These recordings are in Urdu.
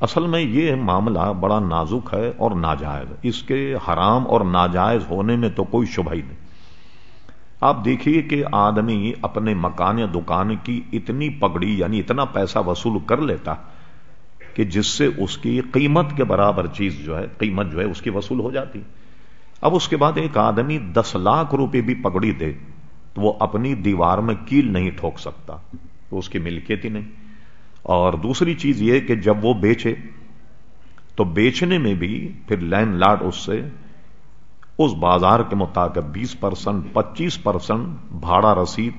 اصل میں یہ معاملہ بڑا نازک ہے اور ناجائز۔ اس کے حرام اور ناجائز ہونے میں تو کوئی شبہ ہی نہیں۔ آپ دیکھیے کہ آدمی اپنے مکان یا دکان کی اتنی پگڑی یعنی اتنا پیسہ وصول کر لیتا کہ جس سے اس کی قیمت کے برابر چیز جو ہے، قیمت جو ہے، اس کی وصول ہو جاتی۔ اب اس کے بعد ایک آدمی دس لاکھ روپے بھی پگڑی دے تو وہ اپنی دیوار میں کیل نہیں ٹھوک سکتا۔ تو اس کی ملکیت ہی نہیں۔ اور دوسری چیز یہ کہ جب وہ بیچے، تو بیچنے میں بھی پھر لینڈ لارڈ اس سے، اس بازار کے مطابق بیس پرسنٹ، پچیس پرسنٹ بھاڑا رسید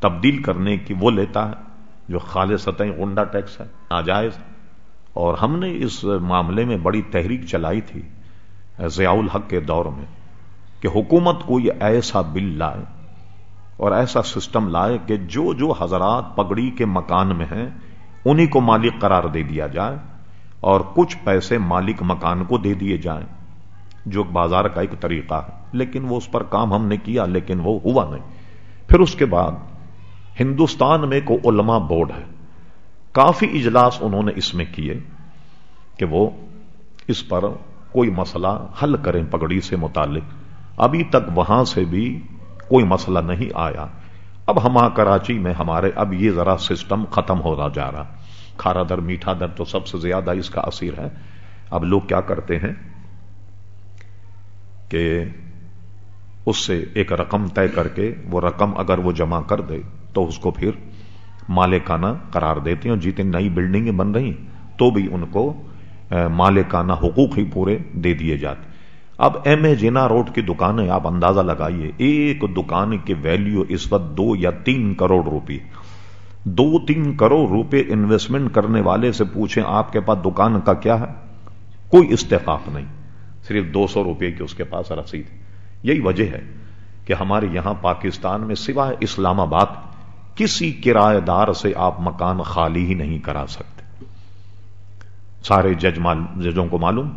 تبدیل کرنے کی وہ لیتا ہے، جو خالص سطح گنڈا ٹیکس ہے، ناجائز۔ اور ہم نے اس معاملے میں بڑی تحریک چلائی تھی ضیاء الحق کے دور میں، کہ حکومت کو یہ ایسا بل لائے اور ایسا سسٹم لائے کہ جو جو حضرات پگڑی کے مکان میں ہیں انہی کو مالک قرار دے دیا جائے اور کچھ پیسے مالک مکان کو دے دیے جائیں، جو بازار کا ایک طریقہ ہے۔ لیکن وہ اس پر کام ہم نے کیا، لیکن وہ ہوا نہیں۔ پھر اس کے بعد ہندوستان میں کو علماء بورڈ ہے۔ کافی اجلاس انہوں نے اس میں کیے کہ وہ اس پر کوئی مسئلہ حل کریں پگڑی سے متعلق۔ ابھی تک وہاں سے بھی کوئی مسئلہ نہیں آیا۔ اب ہم کراچی میں ہمارے اب یہ ذرا سسٹم ختم ہو رہا جا رہا۔ کھارا در، میٹھا در تو سب سے زیادہ اس کا اثر ہے۔ اب لوگ کیا کرتے ہیں کہ اس سے ایک رقم طے کر کے وہ رقم اگر وہ جمع کر دے تو اس کو پھر مالکانہ قرار دیتے ہیں جتنی نئی بلڈنگیں بن رہی تو بھی ان کو مالکانہ حقوق ہی پورے دے دیے جاتے اب ایم اے جینا روڈ کی دکانیں آپ اندازہ لگائیے، ایک دکان کی ویلیو اس وقت دو یا تین کروڑ روپی دو تین کروڑ روپے انویسٹمنٹ کرنے والے سے پوچھیں آپ کے پاس دکان کا کیا ہے؟ کوئی استحقاق نہیں۔ صرف دو سو روپئے کی اس کے پاس رسید۔ یہی وجہ ہے کہ ہمارے یہاں پاکستان میں سوائے اسلام آباد کسی کرایہ دار سے آپ مکان خالی ہی نہیں کرا سکتے۔ سارے جج ججوں کو معلوم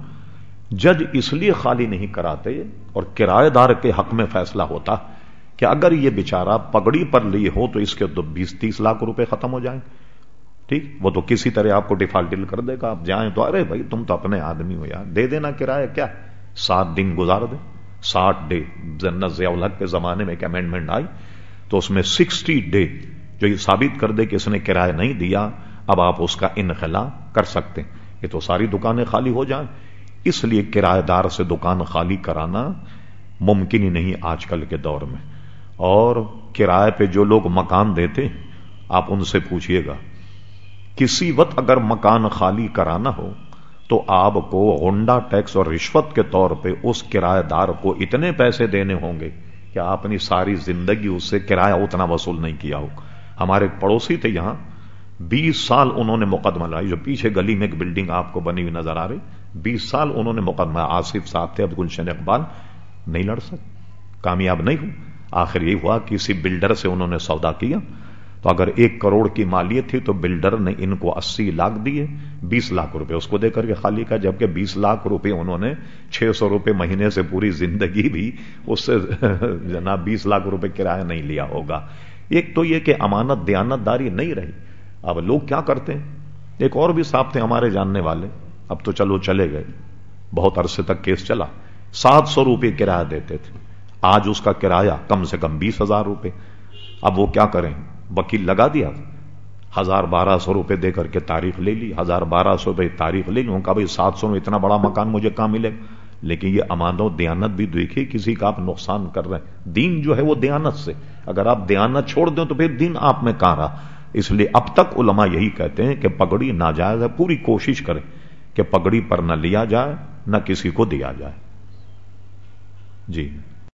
جج اس لیے خالی نہیں کراتے اور کرایہ دار کے حق میں فیصلہ ہوتا کہ اگر یہ بیچارہ پگڑی پر لیے ہو تو اس کے تو بیس تیس لاکھ روپے ختم ہو جائیں۔ ٹھیک؟ وہ تو کسی طرح آپ کو ڈیفالٹ کر دے گا۔ آپ جائیں تو ارے بھائی تم تو اپنے آدمی ہو یار۔ دے دینا کرایہ کیا؟ سات دن گزار دے۔ ساٹھ ڈے جنت ضیاء الحق کے زمانے میں ایک امینڈمنٹ آئی تو اس میں سکسٹی ڈے جو یہ ثابت کر دے کہ اس نے کرایہ نہیں دیا، اب آپ اس کا انخلا کر سکتے یہ تو ساری دکانیں خالی ہو جائیں۔ اس لیے کرایہ دار سے دکان خالی کرانا ممکن ہی نہیں آج کل کے دور میں۔ اور کرائے پہ جو لوگ مکان دیتے آپ ان سے پوچھئے گا، کسی وقت اگر مکان خالی کرانا ہو، تو آپ کو ہونڈا ٹیکس اور رشوت کے طور پہ اس کرایہ دار کو اتنے پیسے دینے ہوں گے کہ آپ نے ساری زندگی اس سے کرایہ اتنا وصول نہیں کیا ہو۔ ہمارے پڑوسی تھے یہاں، بیس سال انہوں نے مقدمہ لائی جو پیچھے گلی میں ایک بلڈنگ آپ کو بنی ہوئی نظر آ رہی۔ بیس سال انہوں نے مقدمہ آصف صاحب تھے اب گلشن اقبال، نہیں لڑ سکتے کامیاب نہیں ہوں آخر یہ ہوا کسی بلڈر سے انہوں نے سودا کیا۔ تو اگر ایک کروڑ کی مالیت تھی تو بلڈر نے ان کو اسی لاکھ دیے، بیس لاکھ روپے۔ اس کو دے کر کے خالی کا، جبکہ بیس لاکھ روپے انہوں نے چھ سو روپے مہینے سے پوری زندگی بھی اس سے جناب بیس لاکھ روپے کرایہ نہیں لیا ہوگا۔ ایک تو یہ کہ امانت دیانت داری نہیں رہی۔ اب لوگ کیا کرتے ہیں؟ ایک اور بھی صاحب تھے ہمارے جاننے والے۔ اب تو چلو چلے گئے۔ بہت عرصے تک کیس چلا۔ سات سو روپے کرایہ دیتے تھے۔ آج اس کا کرایہ کم سے کم بیس ہزار روپے۔ اب وہ کیا کریں؟ وکیل لگا دیا۔ ہزار بارہ سو روپے دے کر کے تاریخ لے لی۔ ہزار بارہ سو روپے تاریخ لے لی کہا بھائی سات سو میں اتنا بڑا مکان مجھے کہاں ملے؟ لیکن یہ امان و دیانت بھی دیکھیے، کسی کا آپ نقصان کر رہے ہیں۔ دین جو ہے وہ دیانت سے۔ اگر آپ دیانت چھوڑ دیں تو پھر دین آپ میں کہاں رہا؟ اس لیے اب تک علماء یہی کہتے ہیں کہ پگڑی ناجائز ہے، پوری کوشش کریں۔ کہ پگڑی پر نہ لیا جائے نہ کسی کو دیا جائے۔ جی۔